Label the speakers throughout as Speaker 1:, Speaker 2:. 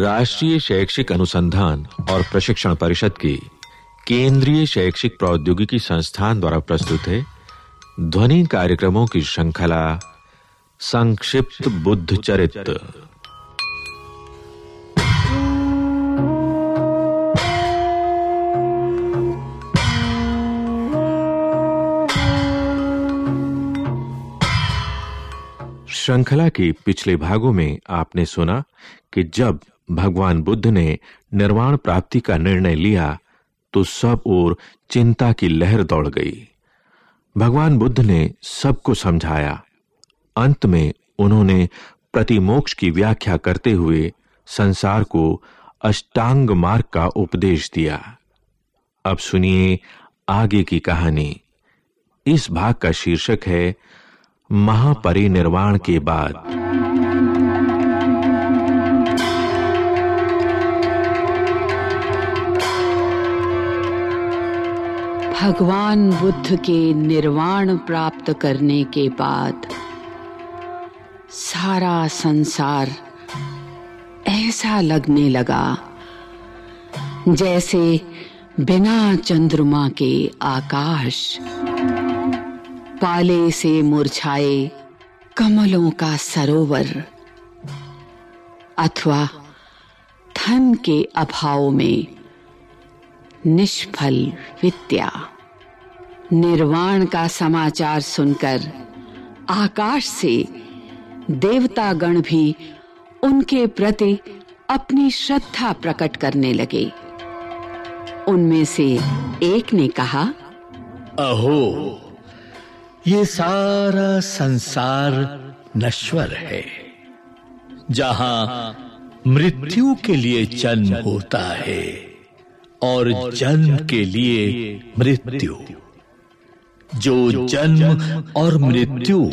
Speaker 1: राष्ट्रीय शैक्षिक अनुसंधान और प्रशिक्षण परिषद की केंद्रीय शैक्षिक प्रौद्योगिकी संस्थान द्वारा प्रस्तुत है ध्वनि कार्यक्रमों की श्रृंखला संक्षिप्त बुद्ध चरित्र श्रृंखला के पिछले भागों में आपने सुना कि जब भगवान बुद्ध ने निर्वाण प्राप्ति का निर्णय लिया तो सब ओर चिंता की लहर दौड़ गई भगवान बुद्ध ने सबको समझाया अंत में उन्होंने प्रतिमोक्ष की व्याख्या करते हुए संसार को अष्टांग मार्ग का उपदेश दिया अब सुनिए आगे की कहानी इस भाग का शीर्षक है महापरिनिर्वाण के बाद
Speaker 2: भगवान बुद्ध के निर्वाण प्राप्त करने के बाद सारा संसार ऐसा लगने लगा जैसे बिना चंद्रमा के आकाश पाले से मुरझाए कमलों का सरोवर अथवा धन के अभाव में निष्फल विद्या निर्वाण का समाचार सुनकर आकाश से देवता गण भी उनके प्रति अपनी श्रद्धा प्रकट करने लगे उनमें से एक ने कहा
Speaker 3: अहो
Speaker 2: ये सारा संसार नश्वर है
Speaker 1: जहां मृत्यु के लिए जन्म होता है और जन्म के लिए मृत्यु जो जन्म और मृत्यु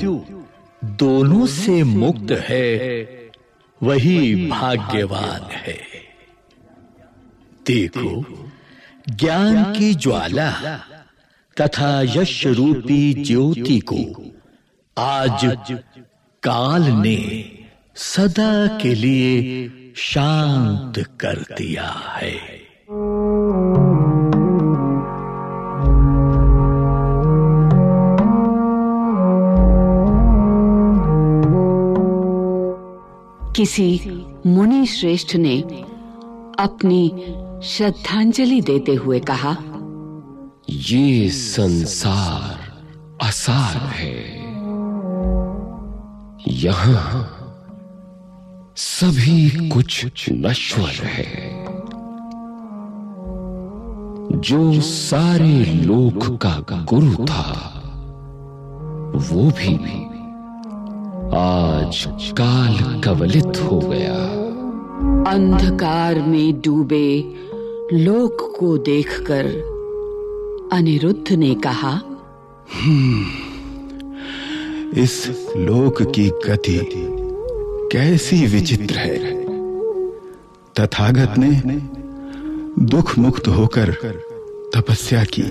Speaker 1: दोनों से मुक्त है वही भाग्यवान है देखो ज्ञान की ज्वाला तथा यश रूपी ज्योति को आज काल ने सदा के लिए शांत कर दिया है
Speaker 2: किसी मुनि श्रेष्ठ ने अपनी श्रद्धांजलि देते हुए कहा
Speaker 3: ये संसार असार है यहां सभी कुछ नश्वर है जो सारे लोक का गुरु था वो भी, भी आज काल कवलित हो गया
Speaker 2: अंधकार में डूबे लोक को देखकर अनिरुद्ध ने कहा
Speaker 4: हम्म, इस लोक की गति कैसी विचित्र है तथागत ने दुख मुक्त होकर तपस्या की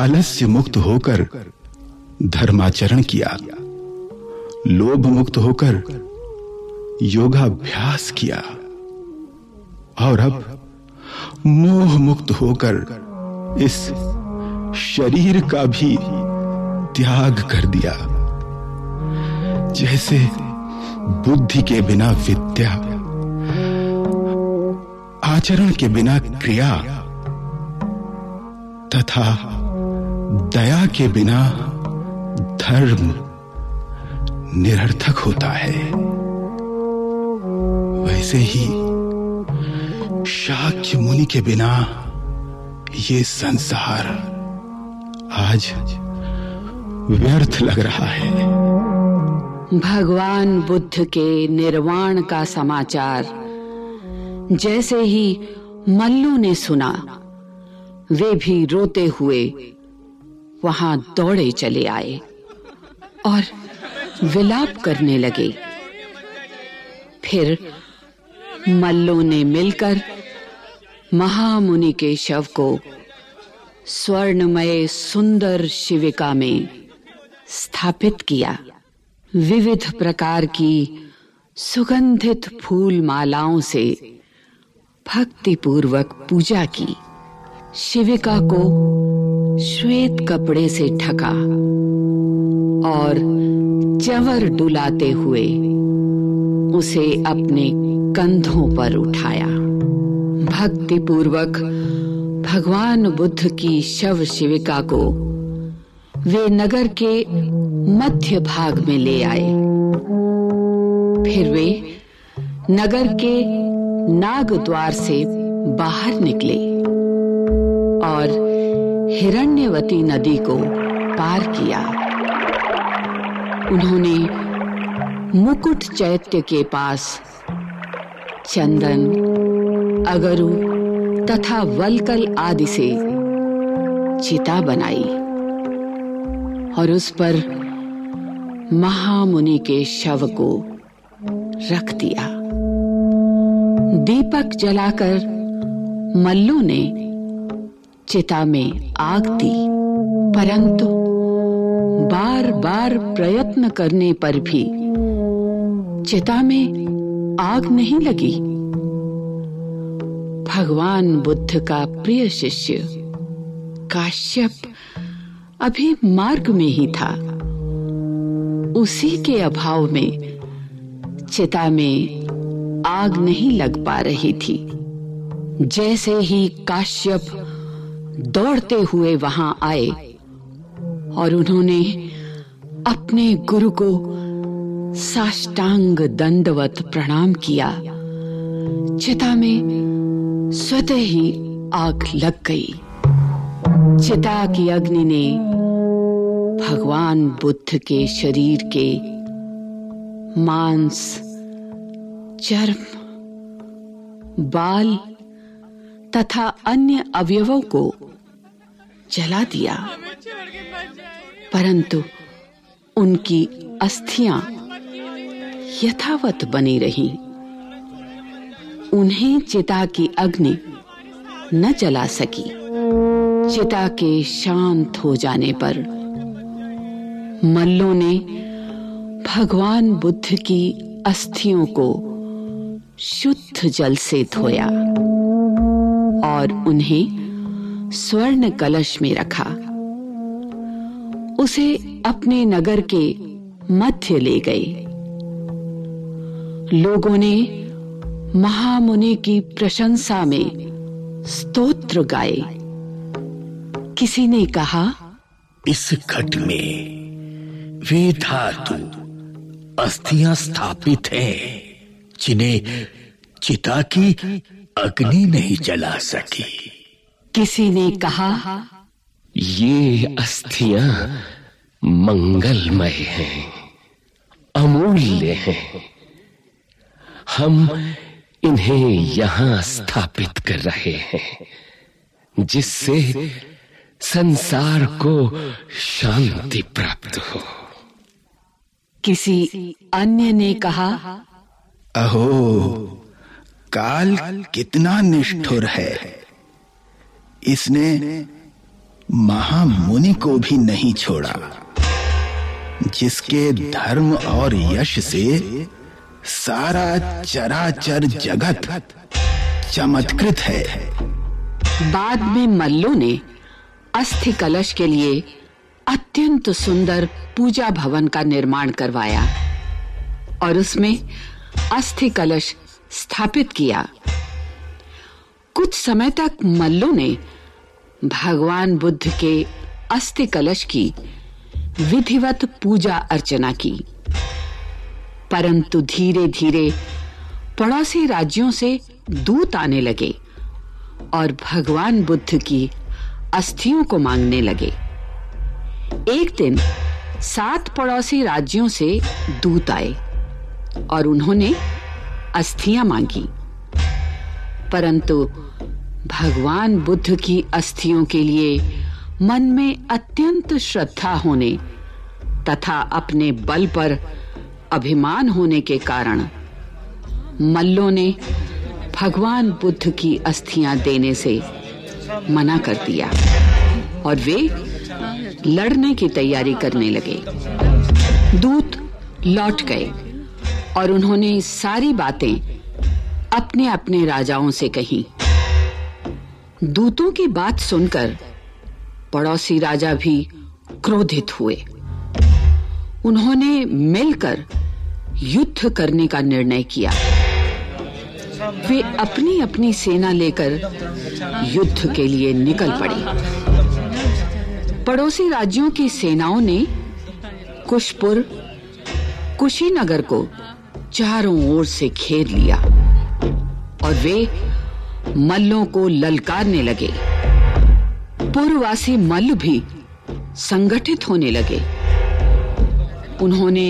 Speaker 4: आलस्य मुक्त होकर धर्माचरण किया लोभ मुक्त होकर योगाभ्यास किया और अब मोह मुक्त होकर इस शरीर का भी त्याग कर दिया जैसे बुद्धि के बिना विद्या आचरण के बिना क्रिया तथा दया के बिना धर्म निरर्थक होता है वैसे ही शाक्य मुनि के बिना ये संसार आज व्यर्थ लग रहा है
Speaker 2: भगवान बुद्ध के निर्वाण का समाचार जैसे ही मल्लू ने सुना वे भी रोते हुए वहां दौड़े चले आए और विलाप करने लगे फिर मल्लों ने मिलकर महामुनि के शव को स्वर्णमय सुंदर शिविका में स्थापित किया विविध प्रकार की सुगंधित फूल मालाओं से भक्ति पूर्वक पूजा की शिविका को श्वेत कपड़े से ढका और जवर डुलाते हुए उसे अपने कंधों पर उठाया भक्ति पूर्वक भगवान बुद्ध की शव शिविका को वे नगर के मध्य भाग में ले आए फिर वे नगर के नाग द्वार से बाहर निकले और हिरण्यवती नदी को पार किया उन्होंने मुकुट चैत्य के पास चंदन अगरु तथा वलकल आदि से चिता बनाई और उस पर महामुनि के शव को रख दिया दीपक जलाकर मल्लू ने चिता में आग दी परंतु बार बार प्रयत्न करने पर भी चिता में आग नहीं लगी भगवान बुद्ध का प्रिय शिष्य काश्यप अभी मार्ग में ही था उसी के अभाव में चिता में आग नहीं लग पा रही थी जैसे ही काश्यप दौड़ते हुए वहां आए और उन्होंने अपने गुरु को साष्टांग दंडवत प्रणाम किया चिता में स्वतः ही आग लग गई चिता की अग्नि ने भगवान बुद्ध के शरीर के मांस चर्म बाल तथा अन्य अवयवों को जला दिया परंतु उनकी अस्थियां यथावत बनी रहीं उन्हें चिता की अग्नि न जला सकी चिता के शांत हो जाने पर मल्लों ने भगवान बुद्ध की अस्थियों को शुद्ध जल से धोया और उन्हें स्वर्ण कलश में रखा उसे अपने नगर के मध्य ले गए लोगों ने महामुनि की प्रशंसा में स्तोत्र गाए किसी ने कहा
Speaker 1: इस घट में वे धातु अस्थियां स्थापित हैं जिन्हें चिता की अग्नि नहीं
Speaker 3: जला सकी
Speaker 2: किसी ने कहा
Speaker 3: ये अस्थियां मंगलमय हैं अमूल्य हैं हम इन्हें यहां स्थापित कर रहे हैं जिससे संसार को शांति प्राप्त हो
Speaker 2: किसी अन्य ने कहा
Speaker 4: अहो काल कितना निष्ठुर है इसने महामुनि को भी नहीं छोड़ा जिसके धर्म और यश से सारा चराचर जगत चमत्कृत है
Speaker 2: बाद में मल्लो ने अस्थि कलश के लिए अत्यंत सुंदर पूजा भवन का निर्माण करवाया और उसमें अस्थि कलश स्थापित किया कुछ समय तक मल्लो ने भगवान बुद्ध के अस्थि कलश की विधिवत पूजा अर्चना की परंतु धीरे-धीरे पड़ोसी राज्यों से दूत आने लगे और भगवान बुद्ध की अस्थियों को मांगने लगे एक दिन सात पड़ोसी राज्यों से दूत आए और उन्होंने अस्थियां मांगी परंतु भगवान बुद्ध की अस्थियों के लिए मन में अत्यंत श्रद्धा होने तथा अपने बल पर अभिमान होने के कारण मल्लों ने भगवान बुद्ध की अस्थियां देने से मना कर दिया और वे
Speaker 4: लड़ने की तैयारी करने लगे
Speaker 2: दूत लौट गए और उन्होंने सारी बातें अपने अपने राजाओं से कहीं दूतों की बात सुनकर पड़ोसी राजा भी क्रोधित हुए उन्होंने मिलकर युद्ध करने का निर्णय किया वे अपनी अपनी सेना लेकर
Speaker 3: युद्ध के लिए निकल पड़े
Speaker 2: पड़ोसी राज्यों की सेनाओं ने कुशपुर कुशीनगर को चारों ओर से घेर लिया और वे मल्लों को ललकारने लगे पूर्ववासी मल्ल भी संगठित होने लगे उन्होंने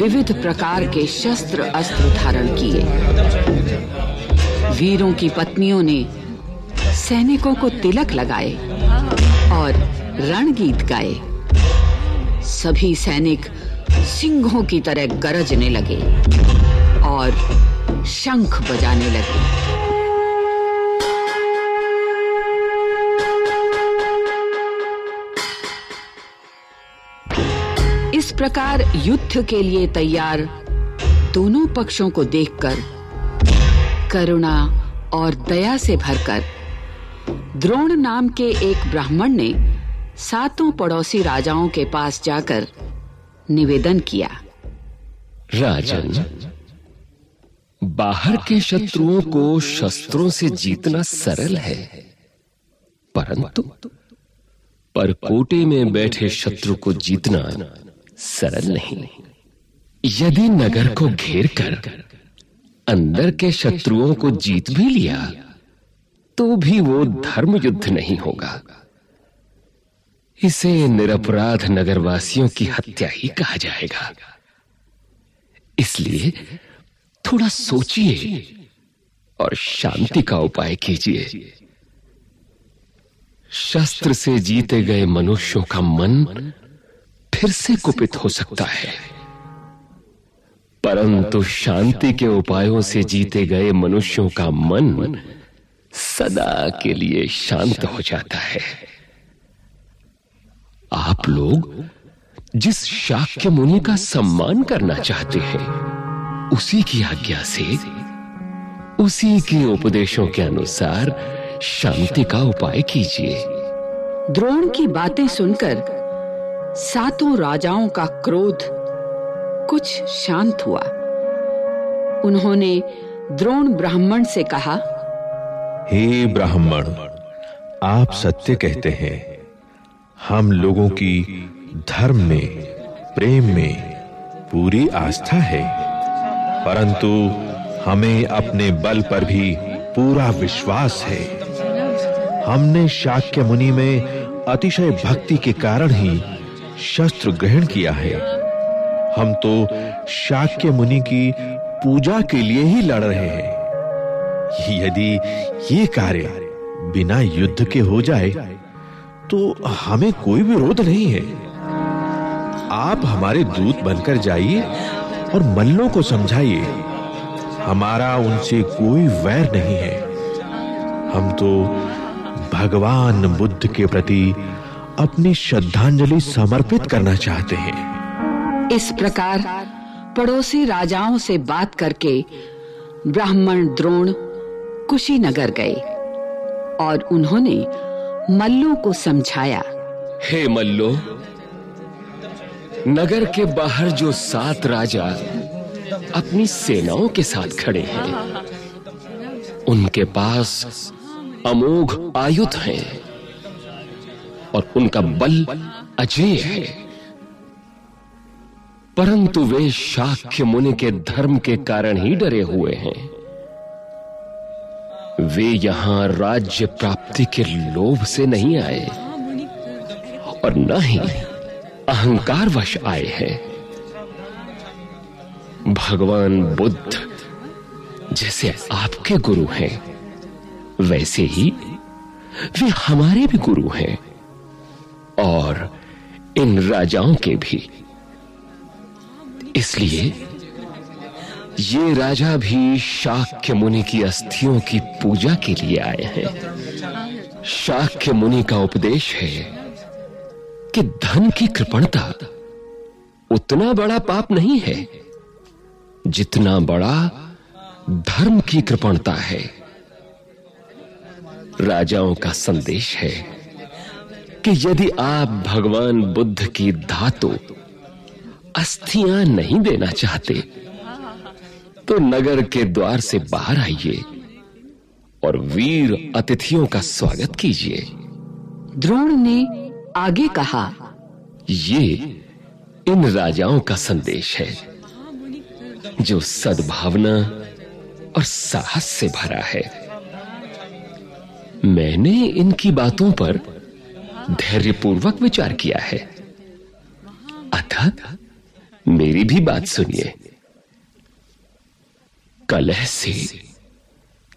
Speaker 2: विविध प्रकार के शस्त्र अस्त्र धारण किए वीरों की पत्नियों ने सैनिकों को तिलक लगाए और रणगीत गाए सभी सैनिक सिंहों की तरह गरजने लगे और शंख बजाने लगे प्रकार युद्ध के लिए तैयार दोनों पक्षों को देखकर करुणा और दया से भरकर द्रोण नाम के एक ब्राह्मण ने सातों पड़ोसी राजाओं के पास जाकर निवेदन किया
Speaker 3: राजन बाहर के शत्रुओं को शस्त्रों से जीतना सरल है परंतु परकोटे में बैठे शत्रु को जीतना सरल नहीं यदि नगर को घेर कर अंदर के शत्रुओं को जीत भी लिया तो भी वो धर्म युद्ध नहीं होगा इसे निरपराध नगरवासियों की हत्या ही कहा जाएगा इसलिए थोड़ा सोचिए और शांति का उपाय कीजिए शस्त्र से जीते गए मनुष्यों का मन फिर से कुपित हो सकता है परंतु शांति के उपायों से जीते गए मनुष्यों का मन सदा के लिए शांत हो जाता है आप लोग जिस शाक्य मुनि का सम्मान करना चाहते हैं उसी की आज्ञा से उसी के उपदेशों के अनुसार शांति का उपाय कीजिए
Speaker 2: द्रोण की बातें सुनकर सातों राजाओं का क्रोध कुछ शांत हुआ उन्होंने द्रोण ब्राह्मण से कहा
Speaker 1: हे ब्राह्मण आप सत्य कहते हैं हम लोगों की धर्म में प्रेम में पूरी आस्था है परंतु हमें अपने बल पर भी पूरा विश्वास है हमने शाक्य मुनि में अतिशय भक्ति के कारण ही शस्त्र ग्रहण किया है हम तो शाक्य मुनि की पूजा के लिए ही लड़ रहे हैं यदि ये कार्य बिना युद्ध के हो जाए तो हमें कोई विरोध नहीं है आप हमारे दूत बनकर जाइए और मल्लों को समझाइए हमारा उनसे कोई वैर नहीं है हम तो भगवान बुद्ध के प्रति अपनी श्रद्धांजलि समर्पित करना चाहते हैं
Speaker 2: इस प्रकार पड़ोसी राजाओं से बात करके ब्राह्मण द्रोण कुशीनगर गए और उन्होंने मल्लो को समझाया
Speaker 3: हे मल्लो नगर के बाहर जो सात राजा अपनी सेनाओं के साथ खड़े हैं उनके पास अमोघ आयुध हैं और उनका बल अजय है परंतु वे शाक्य मुनि के धर्म के कारण ही डरे हुए हैं वे यहां राज्य प्राप्ति के लोभ से नहीं आए और न ही अहंकार वश आए हैं भगवान बुद्ध जैसे आपके गुरु हैं वैसे ही वे हमारे भी गुरु हैं और इन राजाओं के भी इसलिए ये राजा भी शाक्य मुनि की अस्थियों की पूजा के लिए आए हैं शाक्य मुनि का उपदेश है कि धन की कृपणता उतना बड़ा पाप नहीं है जितना बड़ा धर्म की कृपणता है राजाओं का संदेश है कि यदि आप भगवान बुद्ध की धातु अस्थियां नहीं देना चाहते तो नगर के द्वार से बाहर आइए और वीर अतिथियों का स्वागत कीजिए द्रोण ने आगे कहा ये इन राजाओं का संदेश है जो सद्भावना और साहस से भरा है मैंने इनकी बातों पर धैर्यपूर्वक विचार किया है अतः मेरी भी बात सुनिए कलह से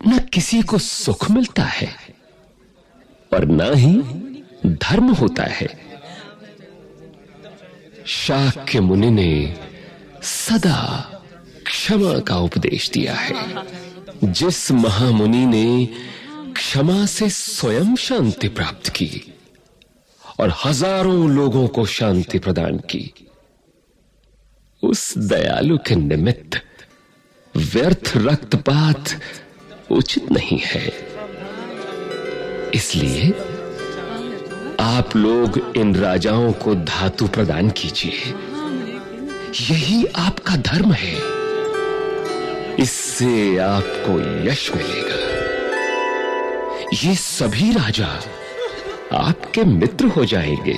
Speaker 3: न किसी को सुख मिलता है और न ही धर्म होता है शाक्य के मुनि ने सदा क्षमा का उपदेश दिया है जिस महामुनि ने क्षमा से स्वयं शांति प्राप्त की और हजारों लोगों को शांति प्रदान की उस दयालु के निमित्त व्यर्थ रक्तपात उचित नहीं है इसलिए आप लोग इन राजाओं को धातु प्रदान कीजिए यही आपका धर्म है इससे आपको यश मिलेगा ये सभी राजा आपके मित्र हो जाएंगे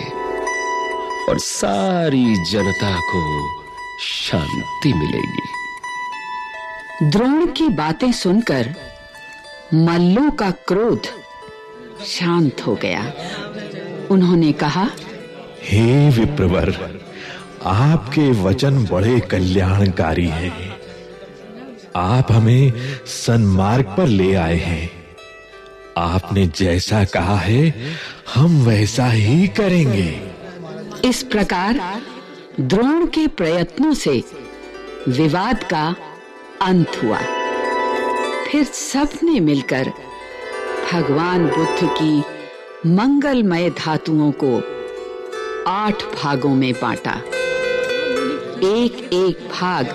Speaker 3: और सारी जनता को शांति मिलेगी
Speaker 2: द्रोण की बातें सुनकर मल्लू का क्रोध शांत हो गया उन्होंने कहा
Speaker 4: हे
Speaker 1: विप्रवर आपके वचन बड़े कल्याणकारी हैं आप हमें सन्मार्ग पर ले आए हैं आपने जैसा कहा है हम वैसा ही करेंगे
Speaker 2: इस प्रकार द्रोण के प्रयत्नों से विवाद का अंत हुआ फिर सबने मिलकर भगवान बुद्ध की मंगलमय धातुओं को आठ भागों में बांटा एक-एक भाग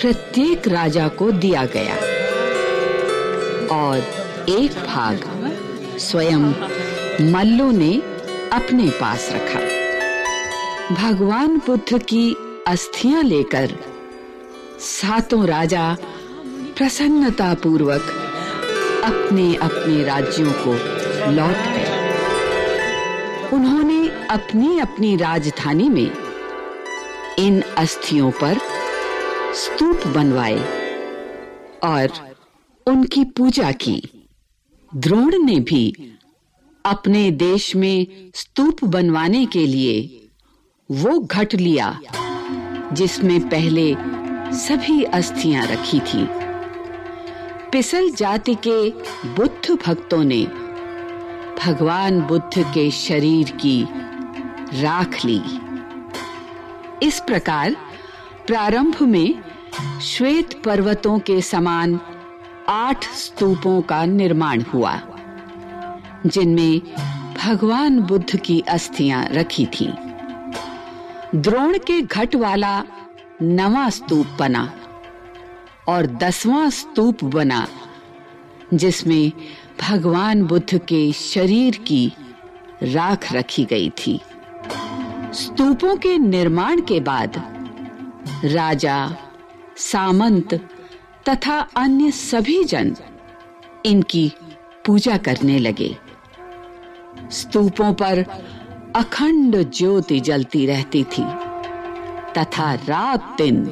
Speaker 2: प्रत्येक राजा को दिया गया और एक भाग स्वयं मल्लू ने अपने पास रखा भगवान बुद्ध की अस्थियां लेकर सातों राजा प्रसन्नता पूर्वक अपने अपने राज्यों को लौट गए उन्होंने अपनी अपनी राजधानी में इन अस्थियों पर स्तूप बनवाए और उनकी पूजा की द्रोण ने भी अपने देश में स्तूप बनवाने के लिए वो घट लिया जिसमें पहले सभी अस्थियां रखी थी पिसल जाति के बुद्ध भक्तों ने भगवान बुद्ध के शरीर की राख ली इस प्रकार प्रारंभ में श्वेत पर्वतों के समान आठ स्तूपों का निर्माण हुआ जिनमें भगवान बुद्ध की अस्थियां रखी थीं। द्रोण के घट वाला नवा स्तूप बना और दसवां स्तूप बना जिसमें भगवान बुद्ध के शरीर की राख रखी गई थी स्तूपों के निर्माण के बाद राजा सामंत तथा अन्य सभी जन इनकी पूजा करने लगे स्तूपों पर अखंड ज्योति जलती रहती थी तथा रात दिन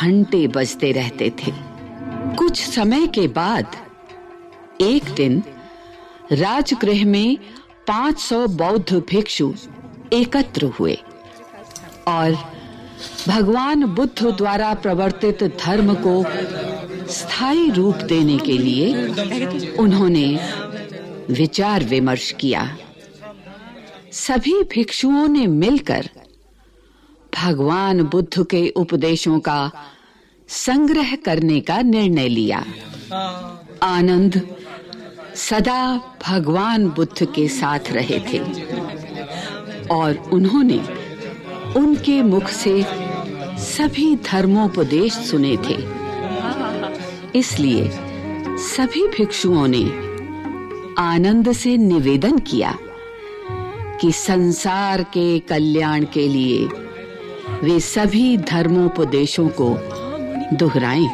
Speaker 2: घंटे बजते रहते थे कुछ समय के बाद एक दिन राजगृह में 500 बौद्ध भिक्षु एकत्र हुए और भगवान बुद्ध द्वारा प्रवर्तित धर्म को स्थायी रूप देने के लिए उन्होंने विचार विमर्श किया सभी भिक्षुओं ने मिलकर भगवान बुद्ध के उपदेशों का संग्रह करने का निर्णय लिया आनंद सदा भगवान बुद्ध के साथ रहे थे और उन्होंने उनके मुख से सभी धर्मोपदेश सुने थे इसलिए सभी भिक्षुओं ने आनंद से निवेदन किया कि संसार के कल्याण के लिए वे सभी धर्मोपदेशों को दोहराएं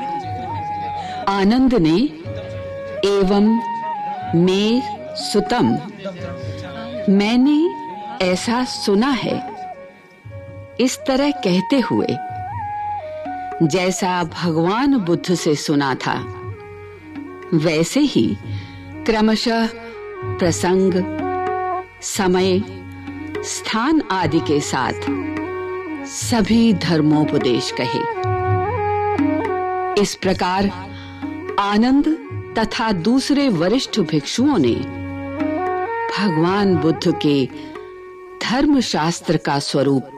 Speaker 2: आनंद ने एवं मे सुतम मैंने ऐसा सुना है इस तरह कहते हुए जैसा भगवान बुद्ध से सुना था वैसे ही क्रमशः प्रसंग समय स्थान आदि के साथ सभी धर्मोपदेश कहे इस प्रकार आनंद तथा दूसरे वरिष्ठ भिक्षुओं ने भगवान बुद्ध के धर्म शास्त्र का स्वरूप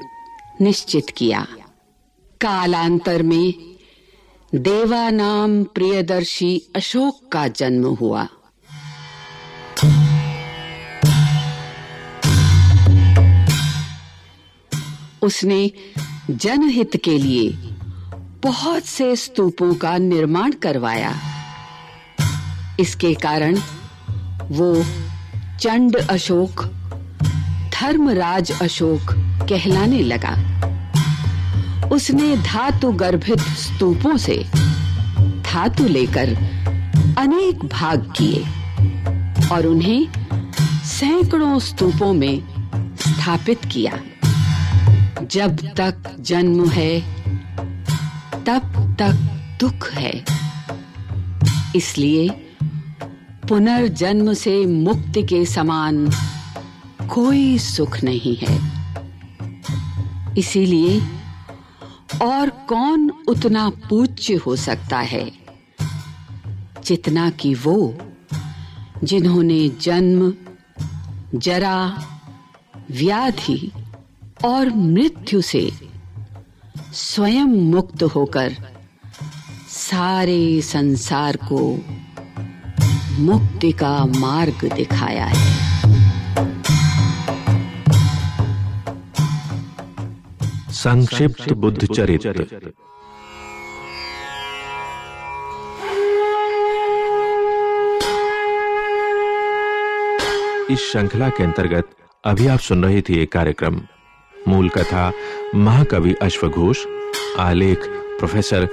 Speaker 2: निश्चित किया कालांतर में देवा नाम प्रियदर्शी अशोक का जन्म हुआ उसने जनहित के लिए बहुत से स्तूपों का निर्माण करवाया इसके कारण वो चंड अशोक धर्मराज अशोक कहलाने लगा उसने धातु गर्भित स्तूपों से धातु लेकर अनेक भाग किए और उन्हें सैकड़ों स्तूपों में स्थापित किया जब तक जन्म है तब तक दुख है इसलिए पुनर्जन्म से मुक्ति के समान कोई सुख नहीं है इसीलिए और कौन उतना पूज्य हो सकता है जितना कि वो जिन्होंने जन्म जरा व्याधि और मृत्यु से स्वयं मुक्त होकर सारे संसार को मुक्ति का मार्ग दिखाया है
Speaker 1: संक्षिप्त बुद्ध चरित्र इस श्रृंखला के अंतर्गत अभी आप सुन रहे थे कार्यक्रम मूल कथा महाकवि अश्वघोष आलेख प्रोफेसर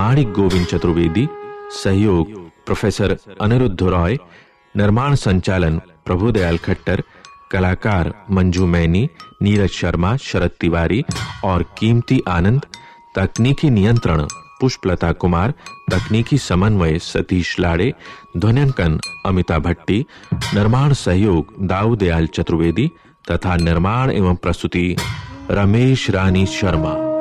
Speaker 1: माणिक गोविंद चतुर्वेदी सहयोग प्रोफेसर अनिरुद्ध रॉय निर्माण संचालन प्रभुदयाल खट्टर कलाकार मंजू मैनी नीरज शर्मा शरद तिवारी और कीमती आनंद तकनीकी नियंत्रण पुष्पलता कुमार तकनीकी समन्वय सतीश लाड़े ध्वनिंकन अमिता भट्टी निर्माण सहयोग दाऊदयाल चतुर्वेदी तथा निर्माण एवं प्रस्तुति रमेश रानी शर्मा